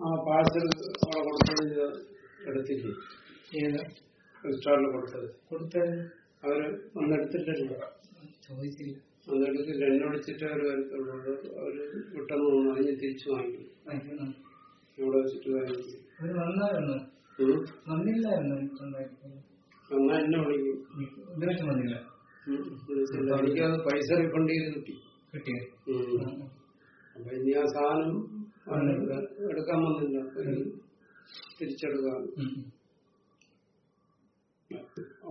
ആ പാഴ്സൽ അവിടെ കൊടുത്തത് എടുത്തില്ലേ ഏത് കൊടുത്തത്. കൊടുത്തത് അവർ വന്നെടുത്തിട്ടില്ല ചോദിച്ചില്ല. വന്നെടുത്തില്ല എന്നെ വിളിച്ചിട്ട് അവർ വരത്തുള്ളൂ അവർ വിട്ടെന്ന് തോന്നുന്നു അതിന് തിരിച്ചു വാങ്ങി. ഇവിടെ വെച്ചിട്ട് വാങ്ങി. എന്നാ എന്നെ വിളിക്കും. എനിക്കത് പൈസ റീഫണ്ട് ചെയ്ത് കിട്ടി. കിട്ടിയോ? ഉം. അപ്പൊ ഇനി ആ സാധനം എടുക്കാൻ വന്നില്ല. തിരിച്ചെടുക്കാൻ.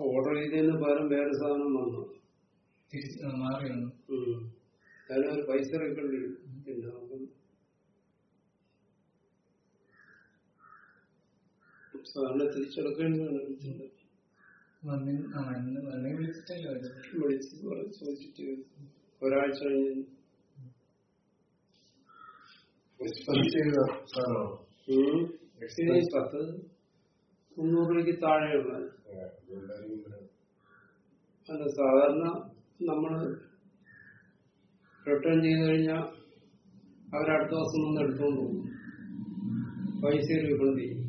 ഓർഡർ ചെയ്തതിന് പകരം വേറെ സാധനം വന്നു. തിരിച്ച് മാറി വന്നു. ഉം. അതിന് ഒരു പൈസ ചെയ്യും പിന്നെ നമുക്ക് സാറിനെ തിരിച്ചെടുക്കേണ്ടി വന്നിട്ടുണ്ട്. വന്നി ആ വന്ന് വന്നെ വിളിച്ചിട്ടല്ലോ വിളിച്ച് ചോദിച്ചിട്ട് ഒരാഴ്ച കഴിഞ്ഞ് ഇത് പത്ത് മുന്നൂറ് രൂപയ്ക്ക് താഴെയുള്ള അല്ല സാധാരണ നമ്മൾ റിട്ടേൺ ചെയ്ത് കഴിഞ്ഞാൽ അവരടുത്ത ദിവസം നിന്ന് എടുത്തുകൊണ്ട് പോകും. പൈസ റീഫണ്ട് ചെയ്യും.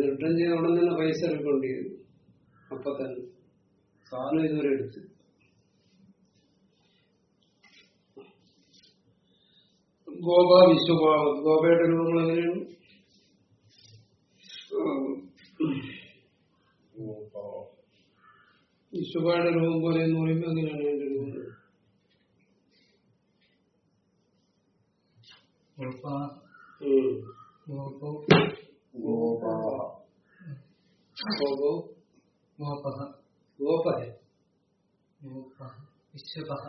റിട്ടേൺ ചെയ്ത ഉടൻ തന്നെ പൈസ റീഫണ്ട് ചെയ്തു അപ്പൊ തന്നെ സാധനം ഇതുവരെ എടുത്തു. ഗോപ വിശ്വഭാവ ഗോപയുടെ രൂപങ്ങൾ എങ്ങനെയാണ്? വിശ്വഭായുടെ രൂപം പോലെ എന്ന് പറയുമ്പോൾ എങ്ങനെയാണ് എന്റെ രൂപം? ഗോപ. ഗോപ. ഗോപോ? ഗോപ. ഗോപോ ഗോപഹ ഗോപഹെ ഗോപ വിശ്വപഹ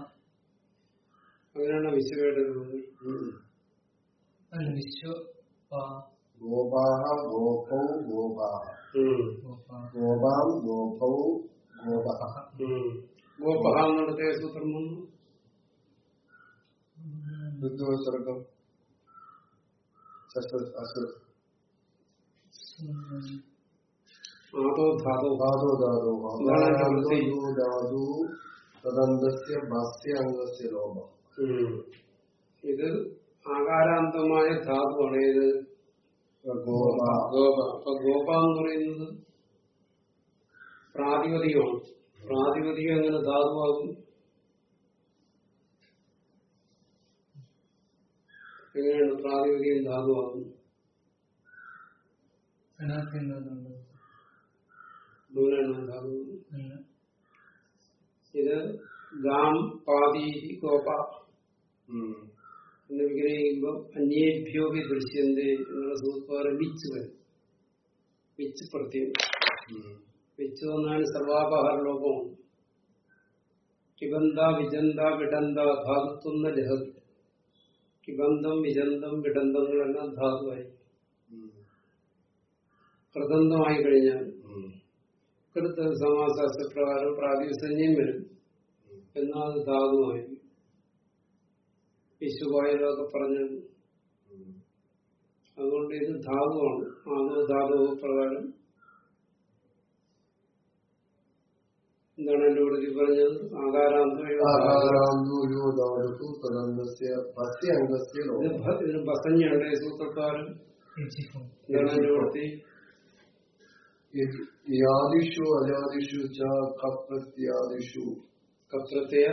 അങ്ങനെയാണ് വിശ്വയുടെ രൂപങ്ങൾ അല്ല വിശ്വ ഗോപാഹ ഗോപൗ ഗോപാഹ ഉം. ഗോപ ഗോപാം ഗോപൗ ഗോപഹ. ഉം. ഗോപഹ എന്നിടത്തെ സൂത്രം വന്നു ഋതുവസർഗം അസുർ ആദോ ധാതോ ധാതു. ധാതു ഇതാണ് അതിന്റെ വൃത്തി. ധാതു തദന്തസ്യ ഭാസ്യ അംഗസ്യ ലോപ ഉം. ഇത് ആകാരാന്തമായ ധാതുവാണ്. ഏത്? ഗോപ. ഗോപ. അപ്പൊ ഗോപ എന്ന് പറയുന്നത് പ്രാതിപതികമാണ് പ്രാതിപതികം എങ്ങനെ ധാതുവാകും? എങ്ങനെയാണ് പ്രാതിപതികം ധാതുവാകും ദൂരാണ് ധാതു ഇത് ഗാം പാതി ഗോപ. എന്ന് വിഗ്രഹിക്കുമ്പോൾ അന്യേഭ്യോപി ദൃശ്യന്ത് എന്നുള്ള സൂത്രം വിച്ച് വരും. വിച്ച് പ്രത്യേകം. ഉം. വിച്ച് വന്നാൽ സർവാപഹാര ലോകമാണ് കിബന്ത വിജന്ത വിടന്ത ധാതുത്വന്ന ലഹത് കിബന്ധം വിജന്തം വിടന്തങ്ങളെല്ലാം ധാതുവായി. പ്രദന്തമായി കഴിഞ്ഞാൽ കൃത്യ സമാസ പ്രകാരം പ്രാതിസഞ്ജയും വരും. എന്നാൽ അത് ധാതുവായി വിശ്വവായുലൊക്കെ പറഞ്ഞു അതുകൊണ്ട് ഇത് ധാതുവാണ്. ആദോ ധാതു പ്രകാരം എന്താണ് എന്റെ കൂടുതൽ പറഞ്ഞത്? ആകാരാന്തോ ആകാരാന്തൂയോ ധാതു തദന്തസ്യ ഭാസ്യ അംഗസ്യ ലോപ ഇത് ഭ- ഇതിന് ബസഞ്ഞുണ്ട് സൂത്രക്കാരൻ എന്താണ് എന്റെ വൃത്തി യാദിഷു അജാദിഷു ച കപ്രത്യാദിഷു. കത്രത്തെയ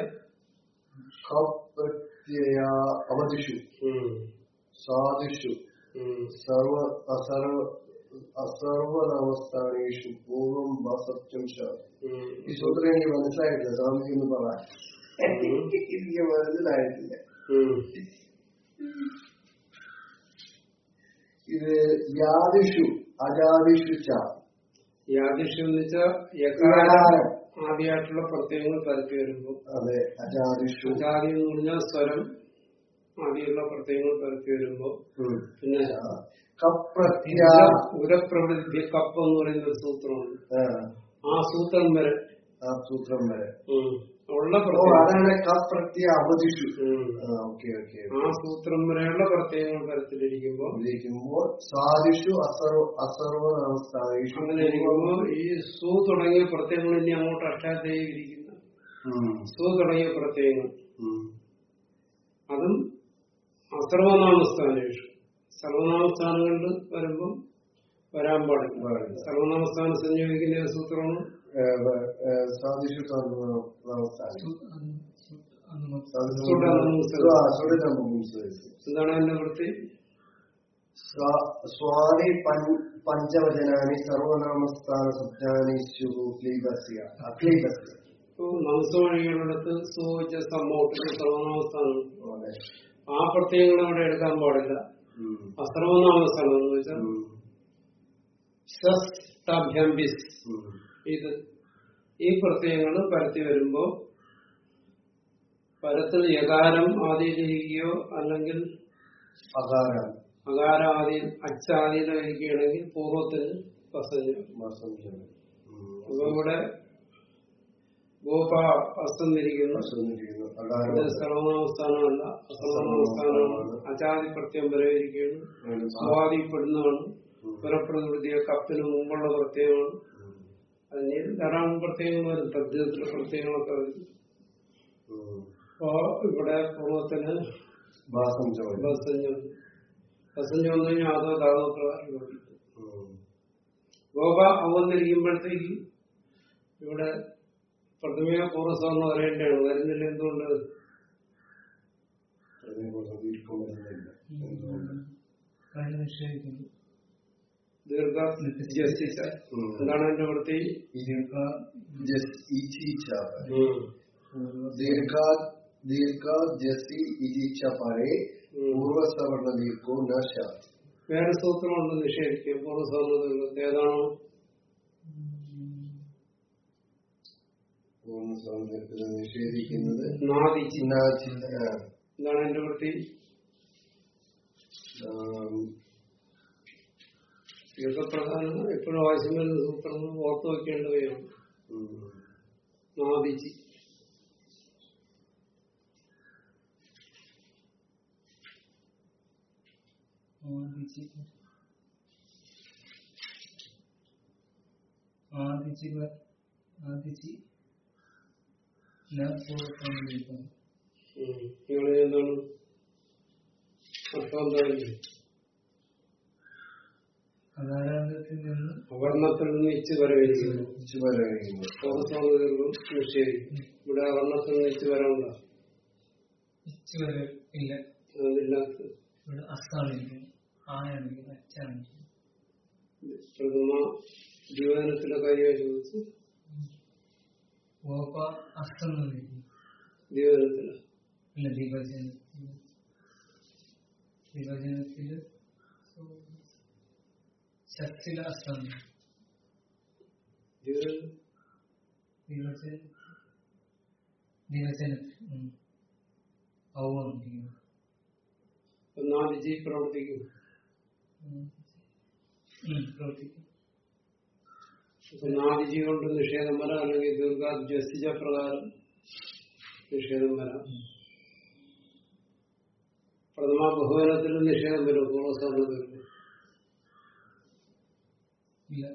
കപ്രത്യയ സാധിഷു. സാദിഷു സർവ അസർവ അസർവനവസ്ഥാനേഷു പൂർവം വസത്യം ഈ സൂത്രം എനിക്ക് മനസ്സിലായിട്ടില്ല. സ്വാമിജി എന്ന് പറയാൻ എനിക്ക് മനസ്സിലായിട്ടില്ല. ഇത് വ്യാധിഷു അജാതിഷു ചാ. യാദിഷു എന്ന് വെച്ചാൽ ആദ്യമായിട്ടുള്ള പ്രത്യയങ്ങൾ തലത്തിൽ വരുമ്പോൾ അതെ അജാദിഷു ജാതി എന്ന് പറഞ്ഞാൽ സ്വരം. ആദ്യമുള്ള പ്രത്യയങ്ങൾ തലത്തിൽ വരുമ്പോൾ പിന്നെ കപ്രത്യ. ഉരപ്രവൃത്തി കപ്പ് എന്ന് പറയുന്ന ഒരു സൂത്രമുണ്ട് ആ. സൂത്രം വരെ. ആ സൂത്രം വരെ. അതാണ് കപ്രത്യ അവധിഷു. ഓക്കെ ഓക്കെ ആ സൂത്രം വരെയുള്ള പ്രത്യയങ്ങൾ തരത്തിലിരിക്കുമ്പോൾ ഇരിക്കുമ്പോൾ സാദിഷു അസർവ അസർവനവസ്ഥാനേഷു അങ്ങനെ ഈ സു തുടങ്ങിയ പ്രത്യയങ്ങൾ ഇനി അങ്ങോട്ട് അഷ്ടാധ്യായി ഇരിക്കുന്ന. സു തുടങ്ങിയ പ്രത്യയങ്ങൾ ഉം. അതും അസർവനാമസ്ഥാനേഷു. സർവനാമസ്ഥാനങ്ങളിൽ വരുമ്പം വരാൻ പാടില്ല. സർവനാമസ്ഥാനം സംയോജിക്കുന്ന സൂത്രമാണ് എന്താണ് അതിന്റെ വൃത്തി സ്വാതി പഞ്ചവചനാനി സർവനാമസ്ഥാന ശബ്ദാനി ഇപ്പൊ നമസ്വഴികളിടത്ത് സൂച സമ്മോട്ടിന് സർവനാമസ്ഥാനം ആ പ്രത്യയങ്ങൾ അവിടെ എടുക്കാൻ പാടില്ല. അസർവനാമസ്ഥാനം എന്ന് വെച്ചാൽ. ഇത് ഈ പ്രത്യയങ്ങൾ പരത്തി വരുമ്പോ പരത്തിൽ യകാരം ആദിയിലിരിക്കുകയോ അല്ലെങ്കിൽ അകാരം. അകാര ആദി അച്ചാദിയിലോ ഇരിക്കുകയാണെങ്കിൽ പൂർവത്തിന്. അപ്പൊ ഇവിടെ ഗോപ അസ്തന്നിരിക്കുന്നു വസന്തിരിക്കുന്നു. ഇത് അചാതി പ്രത്യം വരവിരിക്കുകയാണ് സ്വാദിപ്പെടുന്നതാണ് പുനഃപ്രകൃതിയെ കപ്പിന് മുമ്പുള്ള പ്രത്യയമാണ്. അതിന് ധാരാളം പ്രത്യേകങ്ങൾ വരും തദ്ദേശത്തിലെ പ്രത്യേകങ്ങളൊക്കെ വരും. അപ്പോ ഇവിടെ പൂർവത്തിന് വന്നു കഴിഞ്ഞാൽ അതോ. ഗോപ അവന്നിരിക്കുമ്പോഴത്തേക്ക് ഇവിടെ പ്രഥമയ പൂർവസം പറയേണ്ടതാണ് വരുന്നില്ല എന്തുകൊണ്ട് പ്രഥമ വരുന്നില്ല. എന്തുകൊണ്ട്? ദീർഘ ജസ്റ്റിച്ച. എന്താണ് അതിന്റെ വൃത്തി ദീർഘ ദീർഘ ദീർഘ ജസി ഇച്ഛ പരേ ഉം. പൂർവസവർണ ദീർഘോ ന ശാസ്തി വേറെ സൂത്രമുണ്ട് നിഷേധിക്കുക ദീർഘത്തെ ഏതാണോ? പൂർണസവർണത്തിന് നിഷേധിക്കുന്നത് എന്താണ് എന്റെ വൃത്തി ആം, ദീർഘപ്രധാനം എപ്പോഴും ആവശ്യം വരുന്ന സൂത്രം ഓർത്തു വെക്കേണ്ടവയാണ് ആദിച്ച് ഞാൻ പൂർവം നിങ്ങൾ എന്താണ് അർത്ഥം നിന്ന് അവർണത്തിൽ നിന്ന് ഇച്ച് വരവേക്കുന്നു ഇച്ച് വരവേക്കുന്നു നിഷേധിക്കും ഇവിടെ അവർണത്തിൽ നിന്ന് ഇച്ച് വരവുണ്ടോ ഇച്ച് വരവില്ല ഇല്ല. അതില്ലാത്ത. ഇവിടെ അസാണെങ്കിൽ ആണെങ്കിൽ അച്ചാണെങ്കിൽ പ്രഥമ ജീവനത്തിലെ കാര്യം ചോദിച്ചു. ഗോപ ഇല്ല വിഭജന വിഭജനത്തിൽ ശക്തിയിലെ അസ്തം ജീവൻ വിഭജന വിഭജനത്തിൽ ഔവന്നിരിക്കുന്നു നാദിജി പ്രവർത്തിക്കും പ്രവർത്തിക്കും അപ്പൊ നാദിജി കൊണ്ട് നിഷേധം വരാം അല്ലെങ്കിൽ ദീർഘ ജസിജ പ്രകാരം നിഷേധം വരാം പ്രഥമ ബഹുവനത്തിൽ നിഷേധം വരും പൂർവ്വസ്ഥാനത്തിൽ ഇല്ല.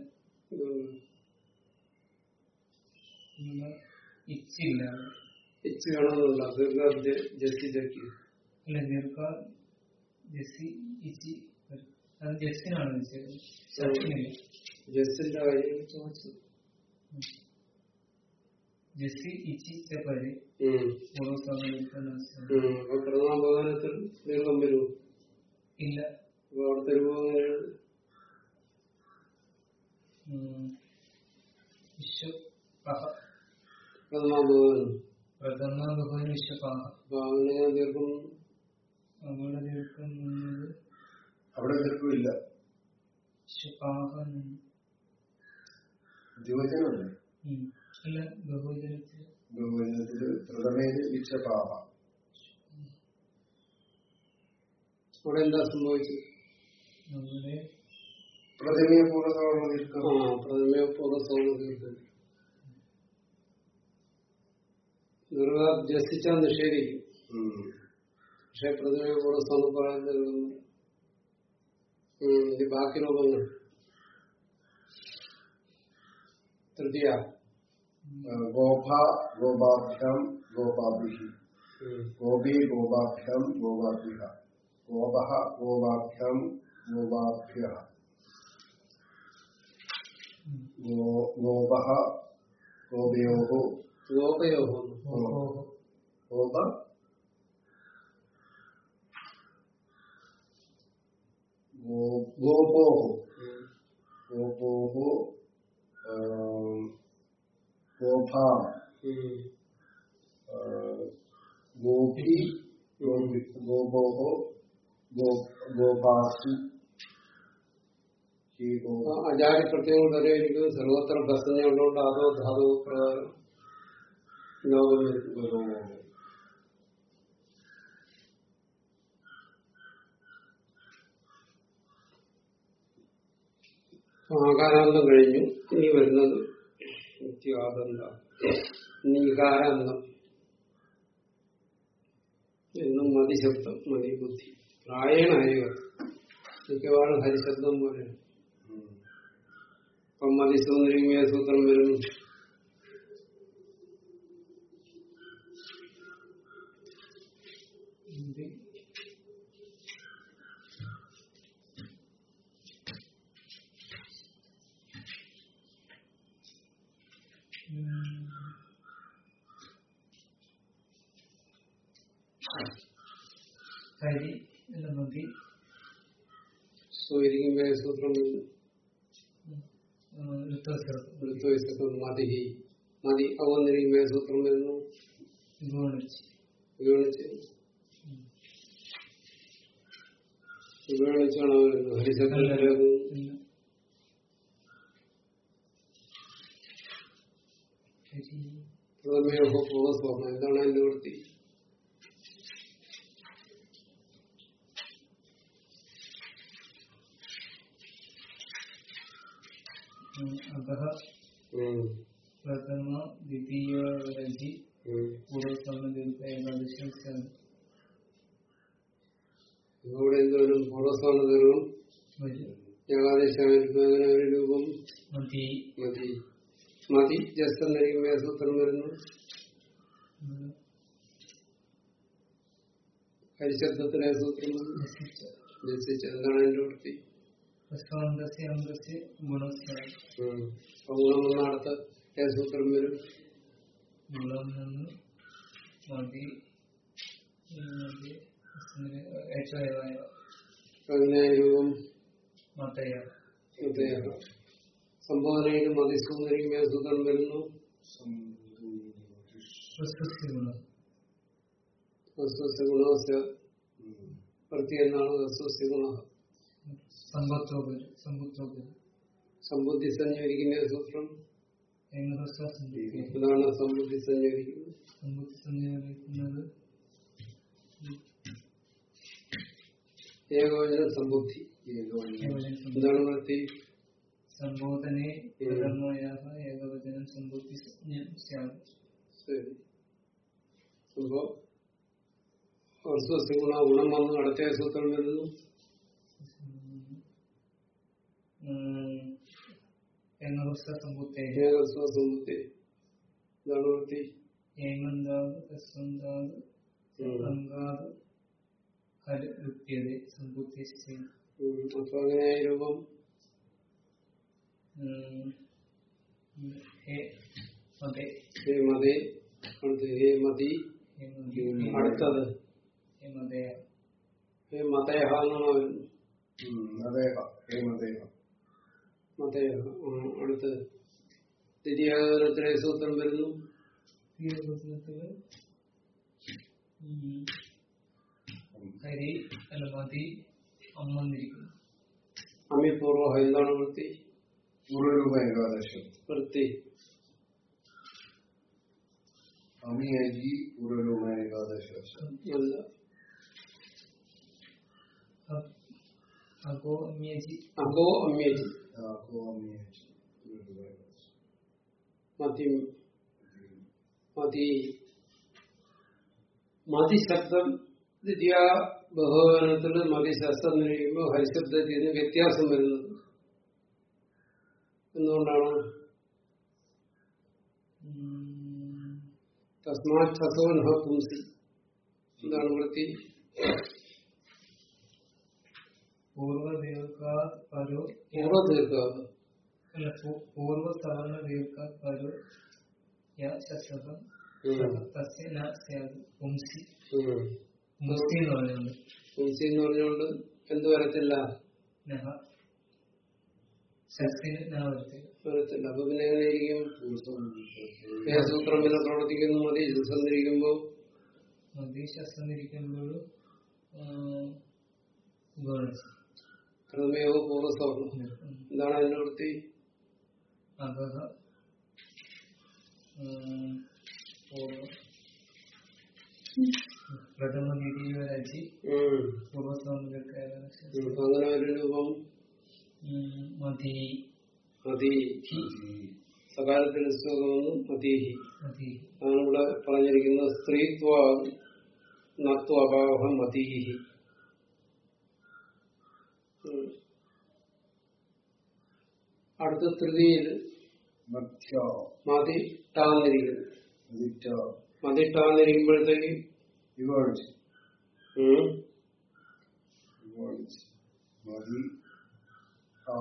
ഇച്ചില്ല. ഇച്ച് വേണമെന്നുണ്ടോ ദീർഘ ജ- ജസിജയ്ക്ക് ഇല്ല ദീർഘ ജസി ഇച്ചി. അത് ജസ്സിനാണ് ജസ്സിന്റെ കാര്യം ചോദിച്ചു ജസ്സി ഇച്ചി ചെപ്പരി ഉം. പൂർവസ്ഥാനം ഉം. അപ്പൊ പ്രഥമ ബഹുവനത്തിൽ ദീർഘം വരുമോ ഇല്ല അവിടുത്തെ രൂപം എങ്ങനെയാണ് ഉം. വിശ്വപഹ പ്രഥമ ബഹുവനം പ്രഥമ ബഹുവിന് വിശ്വപാഹ അപ്പൊ അങ്ങനെ ദീർഘം അവിടെ ദീർഘമില്ല അവിടെ എന്താ സംഭവിച്ചത്? പ്രഥമയെ പൂർണതവണ ദീർഘം ആ പ്രഥമ പൂർവസോണ ദീർഘം ദീർഘ ജസിച്ചാൽ നിഷേധിക്കും ഉം. പക്ഷെ പ്രഥമ പൂർവസോണ പറയുന്നത് ഇത് ബാക്കി രൂപങ്ങൾ തൃതീയ ആ, ഗോപ ഗോപാഭ്യാം ഗോപാഭിഹി ഉം. ഗോപി ഗോപാഭ്യാം ഗോപാഭിഹ ഗോപഹ ഗോപാഭ്യം ഗോപാഭ്യ ഗോ- ഗോപഹ ഗോപയോ ഗോപയോ ഗോപ ഗോ- ഗോപോ. ഗോപോ ഗോഭ. ഗോപി. ഗോപി. ഗോപോ ഗോപാസി. അജാതി പ്രത്യേകം വരെ എനിക്ക് സർവത്ര പ്രസംഗം ഉള്ളതുകൊണ്ട് അതോ ധാതു പ്രകാരം ലോകം ആകാരാന്തം കഴിഞ്ഞു. ഇനി വരുന്നത് നിത്യാദന്ത നീകാരാന്തം എന്നും മതിശബ്ദം മതിബുദ്ധി. പ്രായണ ഹരിക മിക്കവാറും ഹരിശബ്ദം പോലെ ഉം. ഇപ്പം മതിസൂന്ദരിമയ സൂത്രം വരും ഹരി എന്ന മതി സൂര്യമയ സൂത്രം മതി മതി. അവന്നിരിക്കുമയ സൂത്രം വരുന്നു. വിവരിച്ചാണ് വരുന്നത്. ഹരിശബ്ദത്തിലേക്ക് ഹരി. പ്രഥമയോ പൂർവസ്വർണം എന്താണ് അതിന്റെ വൃത്തി? അധഃ പ്രഥമ ദ്വിതീയ രജി പൂർവസമദീർഘ ഏകാദശി ഇവിടെ ദീർഘം ഏകാദശായിരിക്കും അങ്ങനെ ഒരു രൂപം മതി മതി മതി ജസ്റ്റ് എന്നിരിക്കുമയ സൂത്രം വരുന്നു ഹരിശബ്ദത്തിലെ സൂത്രം ജസിച്ച് എന്താണ് എന്റെ വൃത്തി ഏ സൂത്രം വരും? ഗുണം നിന്ന് മതി. മതി. ഏറ്റവും മതയ ഇദ്ദേഹം സംബോധനയിൽ മതിസൂന്ദരിക്കുമയ സൂത്രം വരുന്നു? ഗുണം വസ്തുസ്യ ഗുണ സമ്പത്തോപരി സമ്പത്തോപരി. സമ്പുദ്ധി സഞ്ചരിക്കുന്ന സൂത്രം ഏകദശ സമ്പത്തി ഇതാണ് സമ്പുദ്ധി സഞ്ചരിക്കുന്നത് സമ്പത്തി ഏകവചനം സമ്പുദ്ധി. ഏകവചനം. വൃത്തി സംബോധനെ ഏകവചനം സ്യാം ശരി. അപ്പോ ഗുണം വന്ന് അടുത്ത സൂത്രം വരുന്നു ഏകദശ സമ്പത്തെ ഏകസ്വ സമ്പുദ്ധി ഇതാണ് വൃത്തി ഏകന്താത് തസ്വന്താത് അങ്കാത് ഹര വൃത്തിയത സമ്പത്തി ഉം. അപ്പൊ അങ്ങനെ രൂപം ഹേ ഹേ ഹേ ഹേ അടുത്തത് ഹേ ഹേ മതയഹ എന്നാണ് വരുന്നത്. മതേഹ. ഹേമദേഹ. മതയഹ ആ, അടുത്ത് ദ്വിതീയത്തിലെ സൂത്രം വരുന്നു. ഈ പുസ്തകത്തിൽ ഉം ഹരി അല്ല മതി അമ്മന്നിരിക്കുന്നു അമിപൂർവ എന്താണ് വൃത്തി പൂർവരൂപ ഏകാദശം. വൃത്തി അമി അജി പൂർവരൂപ ഏകാദശം അമ്യജി അഗോ അമ്യജി ആകോ അമി അജി പൂർവരൂപ ഏകാദശം മതി. ശബ്ദം ബഹുവനത്തിൽ മതി ശബ്ദം എന്ന് കഴിയുമ്പോൾ ഹരിശബ്ദത്തിൽ നിന്ന് വ്യത്യാസം വരുന്നത്. എന്തുകൊണ്ടാണ്? തസ്മാ ഛസോ നഹ പുംസി. എന്താണ് വൃത്തി? പൂർവ ദീർഘ പരോ പൂർവ ദീർഘ അല്ല പൂ- പൂർവ സവർണ ദീർഘ പരോ യ ശസ്ത്രകം ഉം. തസ്യ ന സ്യാദ് പുംസി. ഉം. പുംസി എന്ന് പറയുന്നത് പുംസി എന്ന് പറഞ്ഞുകൊണ്ട് എന്ത് വരത്തില്ല? അപ്പൊ പിന്നെ സൂത്രം പിന്നെ പ്രവർത്തിക്കുന്നു. മതി സന്നിരിക്കുമ്പോ മതി ശസ്ത്രന്നിരിക്കുമ്പോഴും ഗുണിച്ചു പ്രഥമയോ പൂർവസവർണം എന്താണ് അതിന്റെ വൃത്തി? അങ്ങനെ ഒരു രൂപം? മതി. സകാലത്തിൽ സുഖമെന്നും അതാണ് ഇവിടെ പറഞ്ഞിരിക്കുന്നത് സ്ത്രീത്വ നത്വഭാവം അഭാവം ഉം. അടുത്ത തൃതിയിൽ മതി ടാന്നിരിക്കുന്നു. അതിറ്റ മതി ആ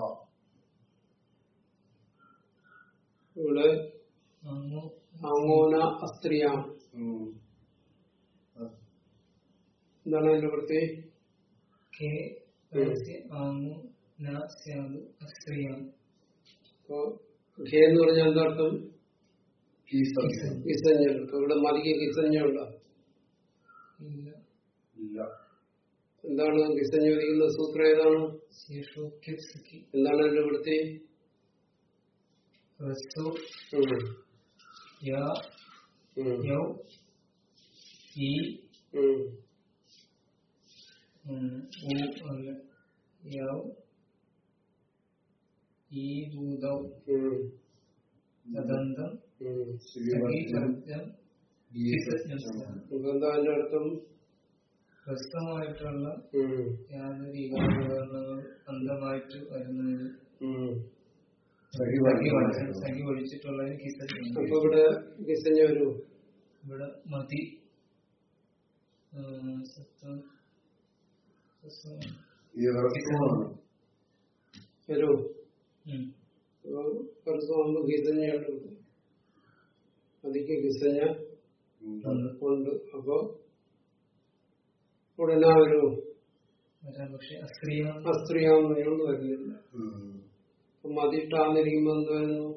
ഇവിടെ അങ്ങോ അങ്ങോന അസ്ത്രീയാം ഉം. ആ. എന്താണ് അതിന്റെ വൃത്തി? കെ പരസ്യ ആങ്ങു ന സ്യാദ് അസ്ത്രീയാണ് അപ്പൊ ഖേ എന്ന് പറഞ്ഞാൽ എന്താർത്ഥം അപ്പൊ ഇവിടെ മതിക്ക് ഇല്ല. എന്താണ് കിസഞ്ഞു വിധിക്കുന്ന സൂത്രം ഏതാണ്? എന്താണ് എന്റെ വൃത്തി? യ ഉം, യൗ ഈ ഉം. ഉം, ഉ അല്ല യൗ ഈ ഭൂതൗ ഉം, തദന്തം ഉം. ശ്രീവർദ്ധൻ സഖീവർദ്ധം അപ്പൊ എന്താ അതിന്റെ അർത്ഥം ഹ്രസ്വമായിട്ടുള്ള യാതൊരു വികാരങ്ങളും അന്ധമായിട്ട് വരുന്നതിന് സഖി ഒഴിച്ചിട്ടുള്ളതിന് അപ്പൊ ഇവിടെ കിസഞ്ഞ വരൂ. ഇവിടെ മതി. സത്വം. വരൂ. മുമ്പ് കിസഞ്ഞുണ്ട് മതിക്ക് കിസഞ്ഞ ഉണ്ട്. അപ്പൊ ഉടനെ അസ്ത്രീയാണ് അസ്ത്രീയാവുന്നതിനോട് വരുന്നില്ല. മതിട്ടാന്നിരിക്കുമ്പോ എന്ത് വരുന്നു?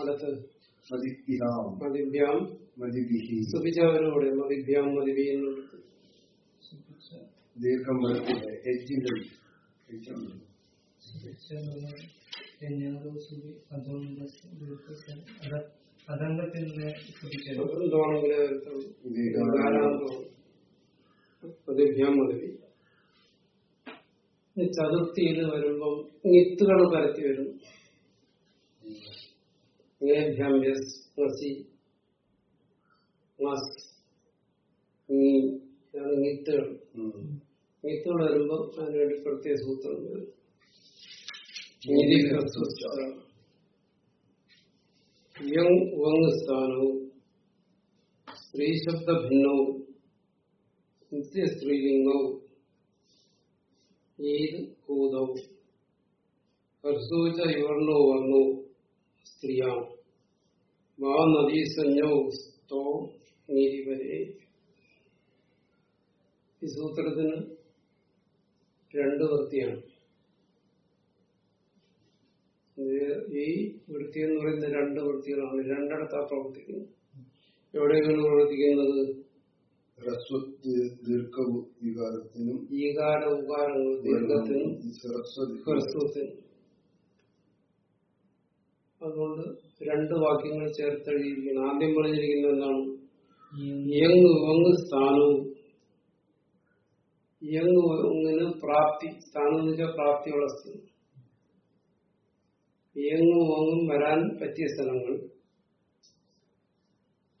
അടുത്ത്. മതിഭ്യാം. മതിഭ്യാം. മതിഭിഹി സുഭിചാവരോടെ മതിഭ്യാം മതിഭി ഈ ചതുർത്ഥിയിൽ വരുമ്പം നിത്തുകൾ പരത്തി വരും. നിത്തുകൾ നിത്തുകൾ വരുമ്പം അതിനുവേണ്ടി പ്രത്യേക സൂത്രങ്ങൾ യങ് വങ് സ്ഥാനവും സ്ത്രീ ശബ്ദ ഭിന്നവും നിത്യ സ്ത്രീലിംഗവും ഏത് കൂതവും ഹർസൂച്ച യുവർണോ വർണോ സ്ത്രീയാണ് വാ നദീസഞ്ജവും സ്തോ നീതി ഈ സൂത്രത്തിന് രണ്ട് വൃത്തിയാണ്. ഈ വൃത്തി എന്ന് പറയുന്ന രണ്ട് വൃത്തികളാണ്. രണ്ടിടത്താ പ്രവർത്തിക്കുന്നത്. എവിടെയാണ് പ്രവർത്തിക്കുന്നത്? ദീർഘ ഈകാര ഉകാരങ്ങൾ ദീർഘത്തിനും ഹ്രസ്വത്തിനും. അതുകൊണ്ട് രണ്ട് വാക്യങ്ങൾ ചേർത്തെഴുതിയിരിക്കുന്നു ആദ്യം പറഞ്ഞിരിക്കുന്നത് എന്താണ്? യങ് വങ് സ്ഥാനവും. യങ് ഒന്നിന് പ്രാപ്തി സ്ഥാനം എന്ന് വെച്ചാൽ പ്രാപ്തിയുള്ള സ്ഥലം യങ് ഓങ്ങും വരാൻ പറ്റിയ സ്ഥലങ്ങൾ.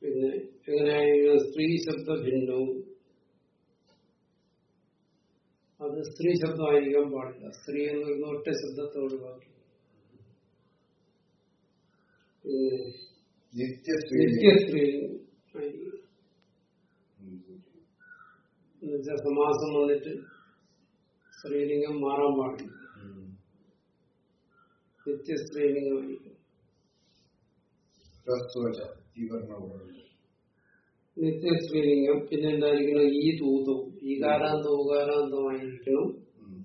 പിന്നെ എങ്ങനെയായിരുന്നു സ്ത്രീ ശബ്ദ ഭിന്നവും. അത് സ്ത്രീ ശബ്ദമായിരിക്കാൻ പാടില്ല. സ്ത്രീ എന്ന് പറയുന്ന ഒറ്റ ശബ്ദത്തെ ഒഴിവാക്കി നിത്യ നിത്യസ്ത്രീ നിത്യ സ്ത്രീ ആയിരിക്കും. എന്നുവെച്ചാൽ സമാസം വന്നിട്ട് സ്ത്രീലിംഗം മാറാൻ പാടില്ല. നിത്യ സ്ത്രീലിംഗം നിത്യ സ്ത്രീലിംഗം പിന്നെ എന്തായിരിക്കണം ഈ തൂതും ഈകാരാന്തം ഊകാരാന്തമായിരിക്കണം ഉം.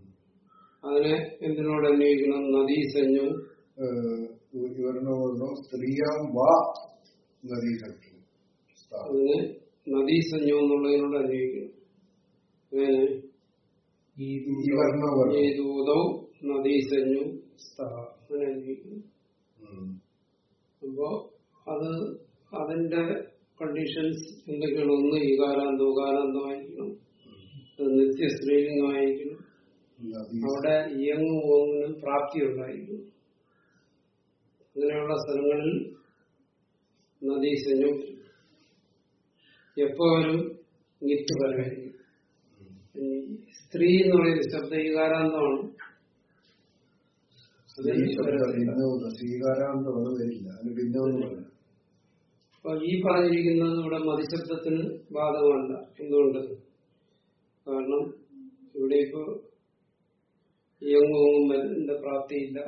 അതിനെ എന്തിനോട് അന്വയിക്കണം നദീസഞ്ജം പോലെ സ്ത്രീയാം വാ നദീസഞ്ജം അതിനെ നദീസഞ്ജു എന്നുള്ളതിനോട് അന്വയിക്കണം അങ്ങനെ. അപ്പോ അത് അതിന്റെ കണ്ടീഷൻസ് എന്തൊക്കെയാണ് ഒന്ന് ഈകാലാന്തോ ഉകാരാന്തമായിരിക്കണം അത് നിത്യ സ്ത്രീലിംഗമായിരിക്കണം അവിടെ ഇയങ്ങും പോകുന്നതിന് പ്രാപ്തി ഉണ്ടായിരിക്കും അങ്ങനെയുള്ള സ്ഥലങ്ങളിൽ നദീസഞ്ഞു എപ്പോഴും നിറ്റ് പരമായിരിക്കും സ്ത്രീ എന്ന് പറയുന്നത് ശബ്ദ ഈകാരാന്തമാണ്. അപ്പൊ ഈ പറഞ്ഞിരിക്കുന്നത് ഇവിടെ മതിശബ്ദത്തിന് ബാധകമല്ല. എന്തുകൊണ്ട്? കാരണം ഇവിടെ ഇപ്പോ യങ്ങും എന്റെ പ്രാപ്തിയില്ല.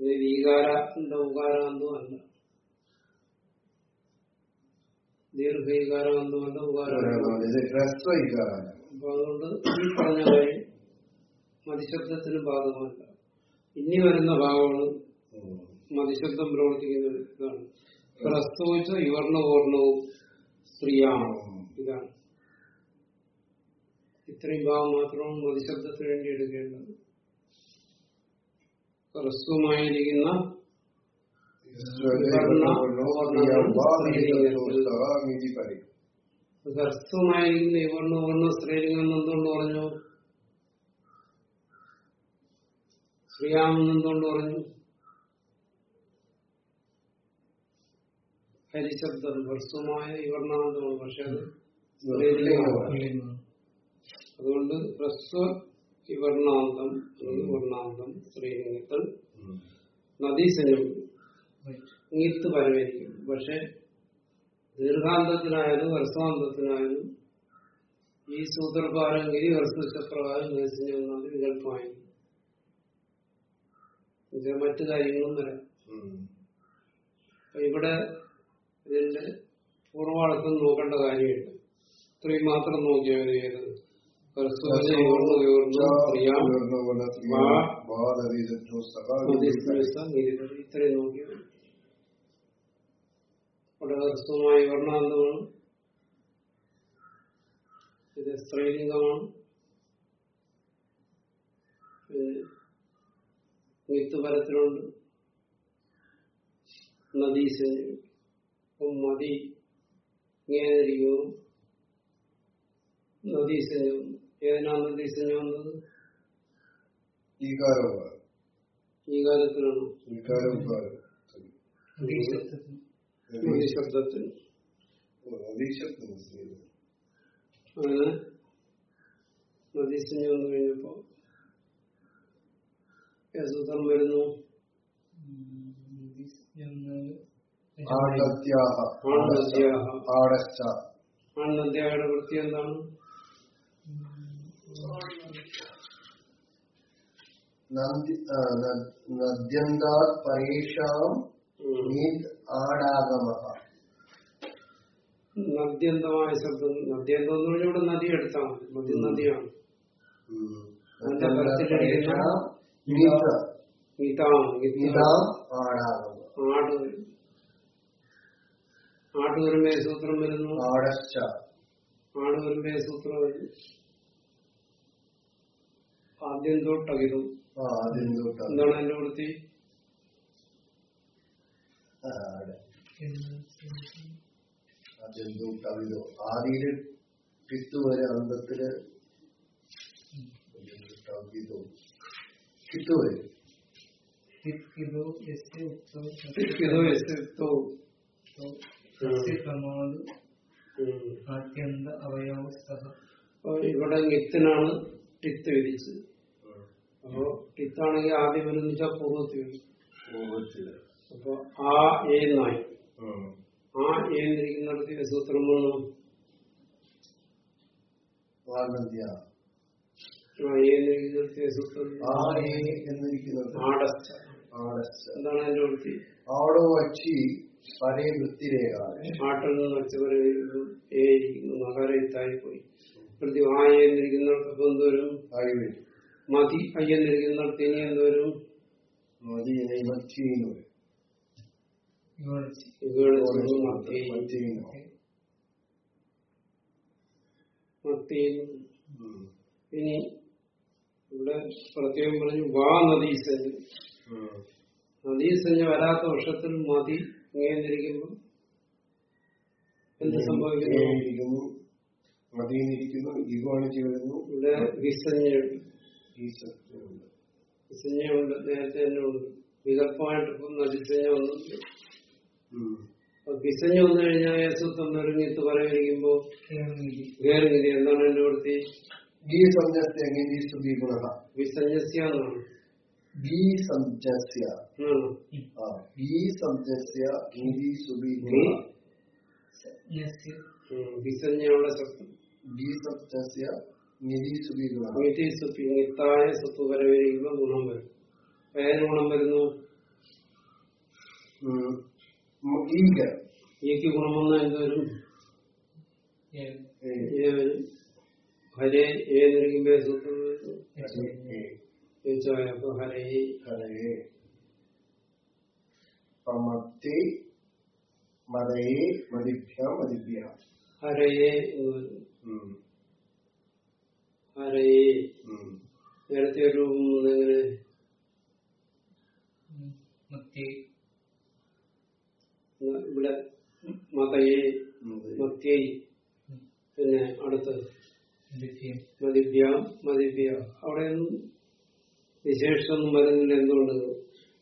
ഈകാരാന്ത അല്ല. ദീർഘീകാരാന്തമല്ല ഉകാരാന്തം. ഇത് ഹ്രസ്വ ഇകാരാണ് അപ്പൊ അതുകൊണ്ട് ഈ പറഞ്ഞ കാര്യം മതിശബ്ദത്തിന് ബാധകമല്ല ഇനി വരുന്ന ഭാഗമാണ് മതിശബ്ദം പ്രവർത്തിക്കുന്ന ഇതാണ്. പ്രസ്തവിച്ച യുവർണപൂർണവും സ്ത്രീയാണ്? ഇതാണ്. ഇത്രയും ഭാഗം മാത്രമാണ് മതിശബ്ദത്തിന് വേണ്ടി എടുക്കേണ്ടത്. ഹ്രസ്വമായിരിക്കുന്ന ഹ്രസ്വമായിരിക്കുന്ന യുവർണപൂർണ സ്ത്രീലിംഗം എന്ന് എന്തുകൊണ്ട് പറഞ്ഞു? ശ്രീയാമെന്ന് എന്തുകൊണ്ട് പറഞ്ഞു? ഹരിശബ്ദം ഹ്രസ്വമായ യുവർണാന്തമാണ് പക്ഷെ അത്. അതുകൊണ്ട് ഹ്രസ്വ ഇവർണാന്തം വർണാന്തം സ്ത്രീലിംഗത്തിൽ നദീസനം Right. പരമായിരിക്കും പക്ഷെ ദീർഘാന്തത്തിനായാലും ഹ്രസ്വാന്തത്തിനായാലും ഈ സൂത്രപ്രകാരം ഗിരി നദീസനം എന്നാൽ വികല്പമായിരിക്കും മറ്റു കാര്യങ്ങളും വരാം. ഇവിടെ ഇതിന്റെ പൂർവാർത്ഥം നോക്കേണ്ട കാര്യമില്ല. ഇത്രയും മാത്രം നോക്കിയാൽ മതി ഏത് ഇത്രയും നോക്കിയാൽ. ഇവിടെ ഹ്രസ്വമായ വർണാന്തമാണ് ഇത് സ്ത്രീലിംഗമാണ്. പിന്നെ നദീസ് മതി. ഇങ്ങനെ ഇരിക്കുന്നു. നദീസഞ്ജം ഏതിനാണ് നദീസഞ്ജം വന്നത്? ഈ കാലത്തിലാണ് അന്തരീക്ഷത്തിന് ഈ ശബ്ദത്തിന് അങ്ങനെ നദീസഞ്ജം വന്നു കഴിഞ്ഞപ്പോ ഏത് സൂത്രം വരുന്നു ആണദ്യാഹയുടെ വൃത്തി എന്താണ്? നദ്യന്താ. നീത് ആടാഗമ നദ്യന്തമായ ശബ്ദം നദ്യന്തം എന്ന് പറഞ്ഞാൽ ഇവിടെ നദി എടുത്താൽ മതി നദി നദിയാണ് അതിന്റെ പരത്തിലിരിക്കുന്ന ആട് ആട് വരുമ്പോ സൂത്രം വരുന്നു. ആടശ്ച. ആട് വരുമ്പോ സൂത്രം വരുന്നു. ആദ്യം തൊട്ടകിതും എന്താണ് അതിന്റെ വൃത്തി? ആദ്യം തൊട്ടവിതോ ആദിയിൽ കിത്തു വരെ അന്തത്തിൽ തൊട്ടവിതോ കിത്തു വരെ ഇവിടെ നിത്തിനാണ് ടിത്ത് വിധിച്ചത് അപ്പോ ടിത്താണെങ്കിൽ ആദ്യം വരുന്ന വെച്ചാൽ പൂർവത്തിൽ. അപ്പൊ ആ ഏ നായി? ആ ഏന്നിരിക്കുന്നിടത്ത് സൂത്രം. ആ ആടസ് എന്താണ് അതിന്റെ വൃത്തി? അവിടെ വച്ചി പരേ വൃത്തിരേഖ ആട്ടിൽ നിന്ന് വെച്ച് പറയുന്നു ഏരിക്കുന്നു നഗരത്തായി പോയി വൃത്തി ആയെന്നിരിക്കുന്നിടത്ത് എന്തോരും മതി അയ്യെന്നിരിക്കുന്നിടത്ത് ഇനി എന്തോരും മതി മറ്റീനു എന്ന് മത്തി ഇനി ഇവിടെ പ്രത്യേകം പറഞ്ഞു വാ നദീസഞ്ച് നദീസഞ്ച് വരാത്ത വർഷത്തിൽ മതി ഇങ്ങനെയിരിക്കുമ്പോൾ എന്ത് സംഭവിക്കുന്നു? മതിയിരിക്കുന്നു ഇഗോണിച്ച് വരുന്നു ഇവിടെ വിസഞ്ജയുണ്ട് വിസഞ്ജയുണ്ട് നേരത്തെ തന്നെ ഉണ്ട്. വികല്പമായിട്ട് ഇപ്പം നദീസഞ്ജ വന്നിട്ടുണ്ട്. വിസഞ്ജ വന്നു കഴിഞ്ഞാൽ യേസുത്വം ഒരുങ്ങിത്ത് പറയുമ്പോ വേറെ എന്താണ് എന്റെ വൃത്തി ബി സംജസ്യ എങ്ങനെ സ്തുതി ഗുണ വിസഞ്ജസ്യ എന്നാണ് ഈ സംജസ്യ സംജസ്യ സുബി. വിസഞ്ജയുടെ ശബ്ദം സംജസ്യ നിധി സുബി ഗുണ നിധി സുപ്പി നിത്തായ സ്വത്ത് വരവിരിക്കുമ്പോ ഗുണം വരും. ഏത് ഗുണം വരുന്നു? ഈക്ക് ഗുണം വന്നാൽ എന്തുവരും ഏ- ഏ. വരും ഹരേ ഏതിരിക്കുമ്പോ സൂത്രം വരുന്നു യസ്യ. ചോദിച്ചായ അപ്പൊ ഹരേ. ഹരേ. പമത്തെ മതയെ മതിഭ്യ മതിഭ്യ. ഹരയെ ഹരയെ. നേരത്തെ ഒരു എങ്ങനെ ഇവിടെ മതയെ മത്യേ പിന്നെ അടുത്ത് മതിഭ്യ മതിഭ്യ അവിടെ വിശേഷമൊന്നും വരുന്നില്ല. എന്തുകൊണ്ട്?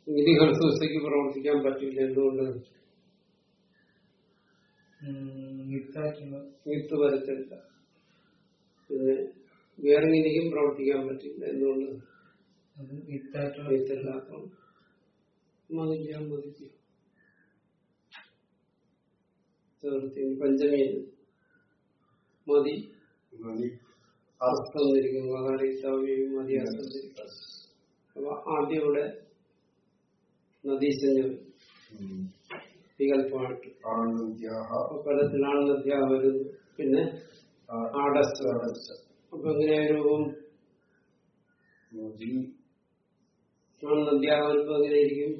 നിധി ഹർസൂസയ്ക്ക് പ്രവർത്തിക്കാൻ പറ്റില്ല. എന്തുകൊണ്ട്? വിത്ത് വരത്തില്ല. പിന്നെ വേറെ നിധിക്കും പ്രവർത്തിക്കാൻ പറ്റില്ല. എന്തുകൊണ്ട്? വിത്തല്ലാത്ത മിത്തായിട്ടുള്ള വിത്തില്ലാത്തതുകൊണ്ട് മതിഭ്യ മതിഭ്യ ചേർത്തി പഞ്ചമി മതി. മതി. അർത്ഥം മതി അർത്ഥം അപ്പൊ ആദ്യം ഇവിടെ നദീസഞ്ജം നദ്യ വരുന്നത്. പിന്നെ ആടസ് അപ്പൊ എങ്ങനെയാ രൂപം? നദ്യ വരുമ്പോ എങ്ങനെയായിരിക്കും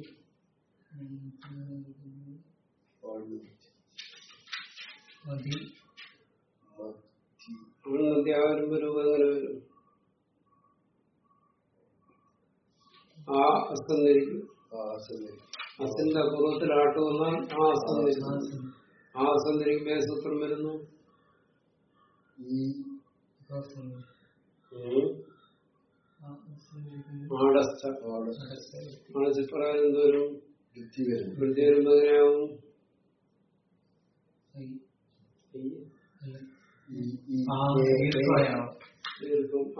മതി. ആണ് രൂപം എങ്ങനെ വരും. ആ അസ്തന്നിരിക്കും ആസനെ അസിന്റെ പൂർവത്തിൽ ആട്ട് വന്നാൽ ആ അസ്തന്നിരിക്കും ആസം. ആ അസ്തന്നിരിക്കുമ്പോ സൂത്രം വരുന്നു? ഈ ആസം. ഉം. ആ, ആസം ഇരിക്കുന്നു. ആടസ്ഥ അടച്ച. ആടച്ചിപ്രകാരം എന്തോരും വൃത്തി വൃത്തി വരുമ്പോ എങ്ങനെയാവും ഈ ആ ഏ, ഏ,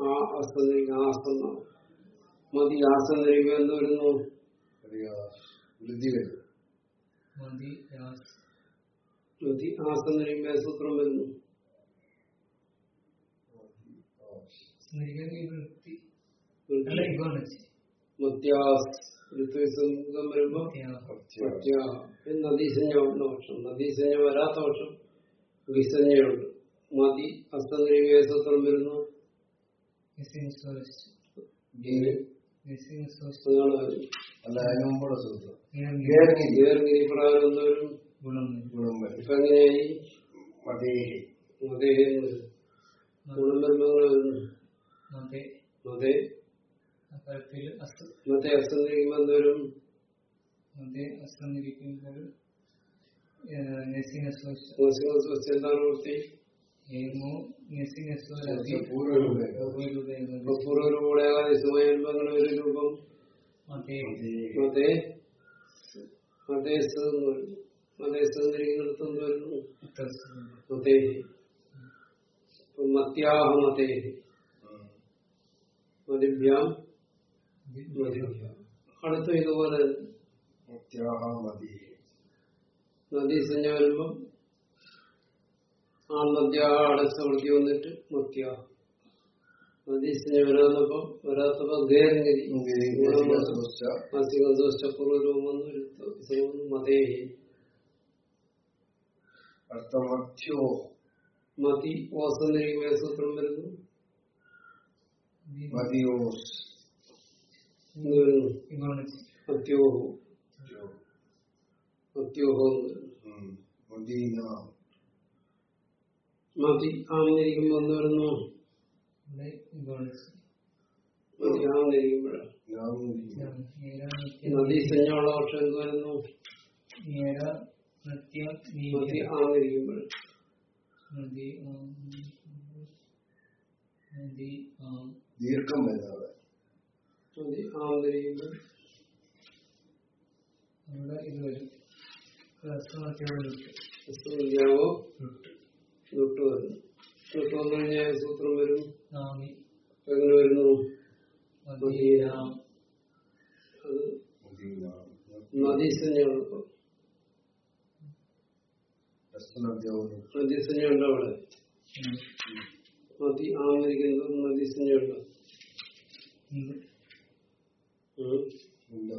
ആ അസ്തന്നിരിക്കും ആ അസ്തന്നാവും മതി ആസ്തന്നിരിക്കുമ്പോ എന്ന് വരുന്നു? വരുന്നു മതി ആസ്തന്നിരിക്കുമ്പോ സൂത്രം വരുന്നു? മത്യ. നദീസഞ്ജമാവുന്ന വർഷം നദീസഞ്ജ വരാത്ത വർഷം വിസഞ്ജയുണ്ട് മതി സൂത്രം വരുന്നു. ഈ അതാണ് കാര്യം. അല്ല അതിന് മുമ്പുള്ള സൂത്രം ഗുണം വേർനി വേർഗിരി പ്രകാരം എന്തോരും വരും. ഗുണം വരും. ഇപ്പൊ എങ്ങനെയായി? മതേഹി മതേഹം വരും. ഗുണം വരുമ്പോ എങ്ങനെ വരുന്നു. മതേ. മതേ. അക്കാര്യത്തിൽ അസ് മറ്റേ അസ്തന്നിരിക്കുമ്പോ എന്തോരും മതേ അസ്തന്നിരിക്കുമ്പോൾ നെസിനസ്വശ എന്താണ് വൃത്തി പൂർവരൂപേ. ഒരു രൂപം. മതേ മതേ മതേസ് എന്ന് വരും മതേസ് എന്നിരിക്കുന്നിടത്ത് എന്ത് വരുന്നു? മതേ മത്യാഹ മതേ മതിഭ്യാം മതിഭ്യാം ഇതുപോലെ മുത്യാഹ മതി. നദീസഞ്ജ വരുമ്പം ആ നദ്യ അടച്ച വൃത്തി വന്നിട്ട് മത്യ നദീസഞ്ജ വരാന്നപ്പോ വരാത്തപ്പോ ഗേരങ്കരി നാസികോഷ്ടപൂർവരൂപം വന്നു എടുത്തു. മതേഹി. അർത്ഥമത്യോ മതി ഓസന്നിരിക്കുന്ന സൂത്രം വരുന്നു. മതിയോസ്. വരുന്നു. അത്യോഹോ മദീന മതി. ആന്നിരിക്കുമ്പോ എന്ന് വരുന്നു. ഇങ്ങോട്ട് മതി ആന്നിരിക്കുമ്പോഴാണ് നദി സഞ്ജമുള്ള പക്ഷം എന്ത് വരുന്നു? മതി നദി ദീർഘം വരുന്നത് മതി ആന്നിരിക്കുമ്പോൾ അവിടെ ഇത് വരും. വിദ്യാവോ തൊട്ട് വരുന്നു തൊട്ട് വന്നു. കഴിഞ്ഞാൽ സൂത്രം വരും? എങ്ങനെ വരുന്നു? അത് മദീന നദീസഞ്ജമാണ് ഇപ്പൊ പ്രശ്നദ്യോനം നദീസഞ്ജയുണ്ട് അവിടെ. നദി ആന്നിരിക്കുന്നത് നദീസഞ്ജയുണ്ട് ഉണ്ട്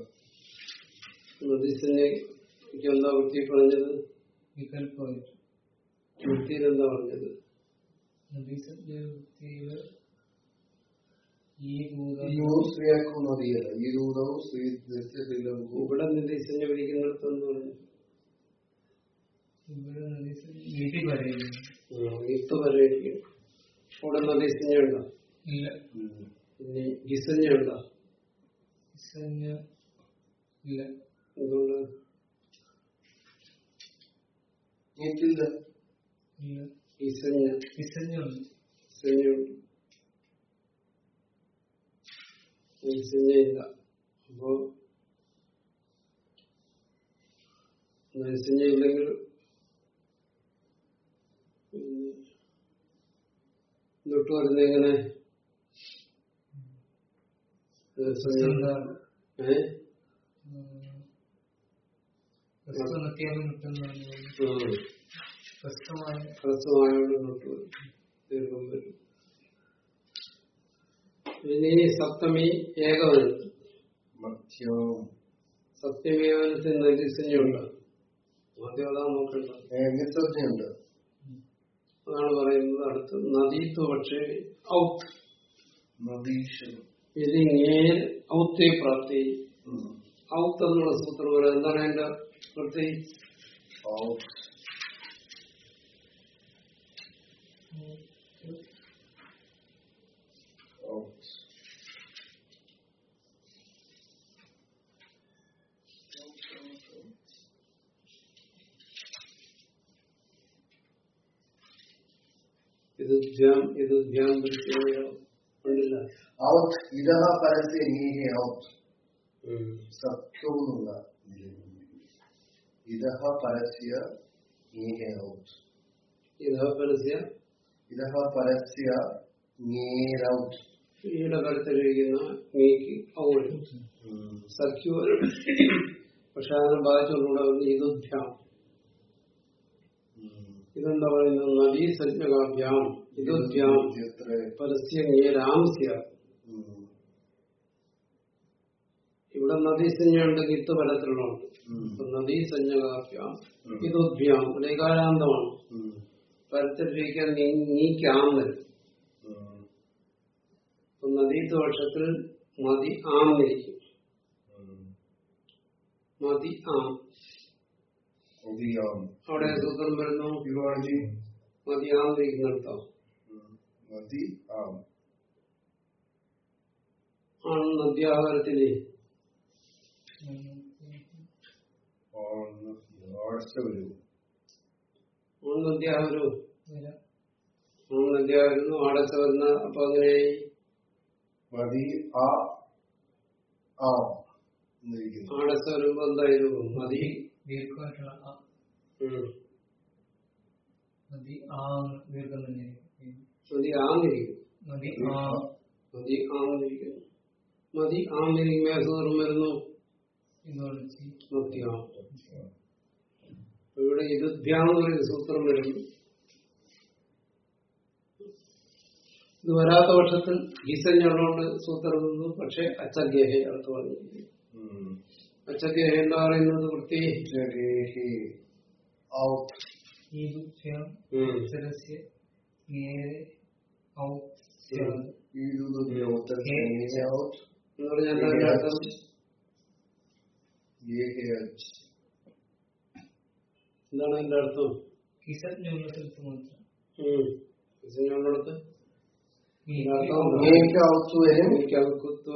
നദീസഞ്ജയ്ക്ക് എന്താ വൃത്തി പറഞ്ഞത് വികല്പമായിട്ട് വൃത്തിയിൽ എന്താ പറഞ്ഞത് നദീസഞ്ജയിൽ ഈ ഭൂത യോ സ്ത്രീയാക്കും അറിയില്ല ഈ ദൂതവും സ്ത്രീ ദൃശ്യശീലവും ഇവിടെ നദീസഞ്ജ വിളിക്കുന്നിടത്ത് എന്ന് പറഞ്ഞു ഇവിടെ നദീസഞ്ജ വീട്ടിൽ പറയുന്നു ഇത്ത് വരെയിരിക്കും ഇവിടെ നദീസഞ്ജയുണ്ടോ ഇല്ല ഇനി ഗിസഞ്ജയുണ്ടോ സഞ്ജ ഇല്ല എന്തുകൊണ്ട് നീറ്റില്ല ഇല്ല ഗിസഞ്ജ വിസഞ്ജുണ്ട് ഗിസഞ്ജയുണ്ട് നൈസഞ്ജയില്ല അപ്പോ നൈസഞ്ജ ഇല്ലെങ്കിൽ തൊട്ട് വരുന്നത് എങ്ങനെ നൈസഞ്ജ ഏ ഹ്രസ്വനത്യാലും കിട്ടുന്നതാണ് ആ ഹ്രസ്വമായ ഹ്രസ്വമായോണ്ട് തൊട്ട് ദീർഘം വരും. ഇനി സപ്തമി ഏകവനത്തിൽ സത്യം സപ്തമി ഏകവനത്തിൽ നദീസഞ്ജയുണ്ട് ആദ്യം അതാണ് നോക്കേണ്ടത്. നിസ്സജ്ജയുണ്ട് അതാണ് പറയുന്നത് അടുത്ത്. നദീത്വ പക്ഷേ ഔത്ത് നദീഷൻ ഇത് ഏൽ ഔത്തെ പ്രാപ്തി. ഔത്ത് എന്നുള്ള സൂത്രം പോലെ എന്താണ് അതിന്റെ വൃത്തി ഔട്ട് ഇതഹ പരസ്യ നീഹെ ഔട്ട് സഖ്യവുമുള്ള ഇതഹ പരസ്യ നീഹെ ഔട്ട് ഇത് പരസ്യ? ഇതഹ പരസ്യ നീരൗട്ട് ഈയുടെ കരുത്തിലിരിക്കുന്ന നീക്ക് ഔവരും സഖ്യവരും പക്ഷെ അതിനെ ബാധിച്ചുകൊണ്ടുകൂടെ ഇതുധ്യാം ഇതെന്താ പറയുന്നത്? നദീ സജ്ഞകാഭ്യാം ഇതുധ്യാം എത്ര പരസ്യ നീരാംസ്യ ഇവിടെ നദീസഞ്ജയുണ്ട് ഗിത്ത് പരത്തിലുണ്ട് നദീസഞ്ജകാഭ്യാം ഇതുഭ്യാം ഇടകാരാന്തമാണ് പരത്തിലിരിക്കാൻ നീ നീക്കാം വരും. നദീദോഷത്തിൽ മതി ആം ഇരിക്കും മതി ആം. അവിടെ സൂത്രം വരുന്നു യുവാജി മതിയാം ഇരിക്കുന്നിടത്തോ മതി ആം ആണ് നദ്യാഹാരത്തിൽ ആഴ്ച വരും ആണ് നദ്യാഹാരവും വരാം. ആണ് നദ്യാഹാരുന്നു ആടച്ച വരുന്ന അപ്പൊ അങ്ങനെ. മതി ആ ആടച്ച വരുമ്പോ എന്തായിരുന്നു? മതി. ദീർഘമായിട്ടുള്ള. നദി ആ ദീർഘം തന്നെ മതി ആന്നിരിക്കും നദി ആ. നദി ആന്നിരിക്കുന്നു മതി ആന്നിരിക്കുമ്പോ സൂത്രം വരുന്നു? ഇവിടെ പറയുന്ന സൂത്രം വരുന്നു. ഇത് വരാത്ത പക്ഷത്തിൽ ഈസഞ്ഞുള്ളതുകൊണ്ട് സൂത്രം നിന്നു പക്ഷെ അച്ചഗേഹ അടുത്ത് പറഞ്ഞിരിക്കുന്നു. അച്ചഗേഹ എന്ന് പറയുന്നത് വൃത്തി. എന്ന് പറഞ്ഞാൽ അർത്ഥം? എന്താണ് അതിന്റെ അർത്ഥം? അത്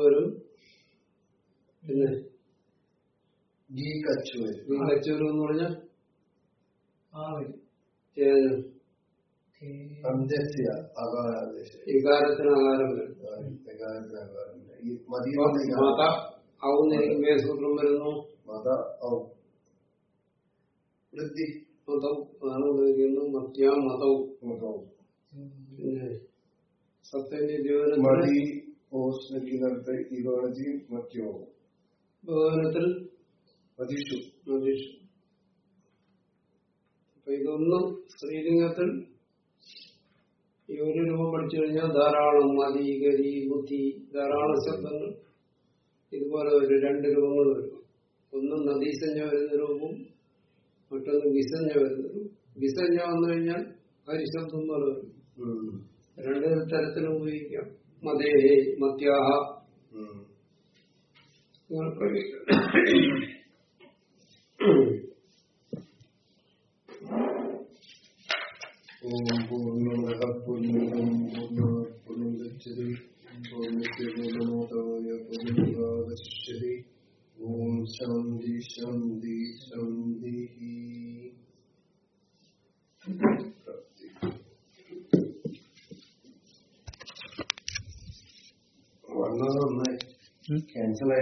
വരും. പിന്നെ? ഗീ കച്ച് വരും ഈ കച്ചൂര് എന്ന് പറഞ്ഞാൽ ആ വരും. ഏതിന് കേ- അന്ത്യസ്യ അകാരാദേശം. വികാരത്തിന് ആകാരം വരും. വികാരത്തിന് അകാരമില്ല ഈ മതിയുള്ള മത ഔന്നിരിക്കുമ്പോ സൂത്രം വരുന്നു. മത ഔ. വൃത്തി മതം അതാണ് ഉപയോഗിക്കുന്നത് മത്യ മതവും മതവും പിന്നെ സത്യന്റെ ജീവനം മടി ഓസ് നിൽക്കുന്നിടത്ത് ഈ മത്യവും ഭവനത്തിൽ മതിഷു മതീഷ് അപ്പൊ ഇതൊന്നും സ്ത്രീലിംഗത്തിൽ ഈ ഒരു രൂപം പഠിച്ചു കഴിഞ്ഞാൽ ധാരാളം മതി ഗതി ബുദ്ധി ധാരാളം ശബ്ദങ്ങൾ. ഇതുപോലെ ഒരു രണ്ട് രൂപങ്ങൾ വരും. ഒന്ന് നദീസഞ്ജ വരുന്ന രൂപവും മറ്റൊന്ന് വിസഞ്ജ വരുന്ന രൂപം വിസഞ്ജ വന്നു കഴിഞ്ഞാൽ ഹരിശബ്ദം പോലെ വരും. രണ്ട് തരത്തിൽ ഉപയോഗിക്കാം. മതേ മത്യാഹ. പ്രയോഗിക്കാം ഓം പൂർണ്ണമദ പൂർണ്ണം പൂർണ്ണമുദച്ഛതി പൂർണ്ണസ്യ പൂർണ്ണമോദായ പൂർണ്ണമാദശ്യതി ഓം ശാന്തി ശാന്തി ശാന്തി വന്നത് നന്നായി ക്യാൻസൽ